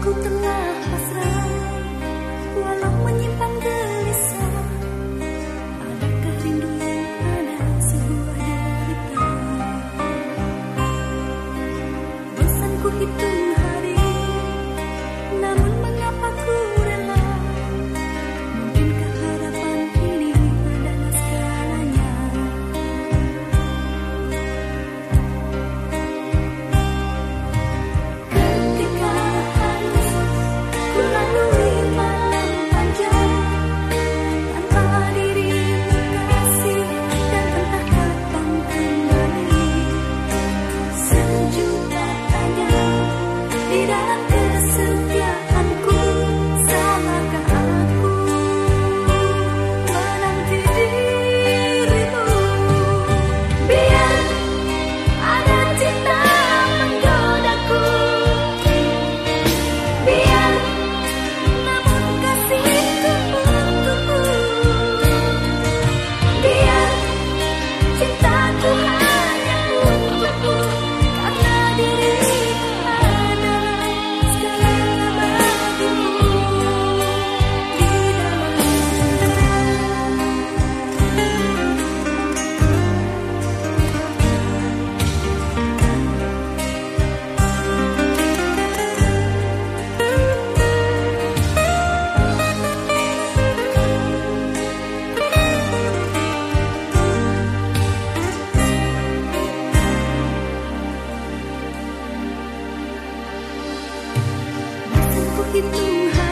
Ku tengah pasrah Walau menyimpan gelisah. Adakah rindu ada sebuah derita? Bosan ku di dalam itu Tuhan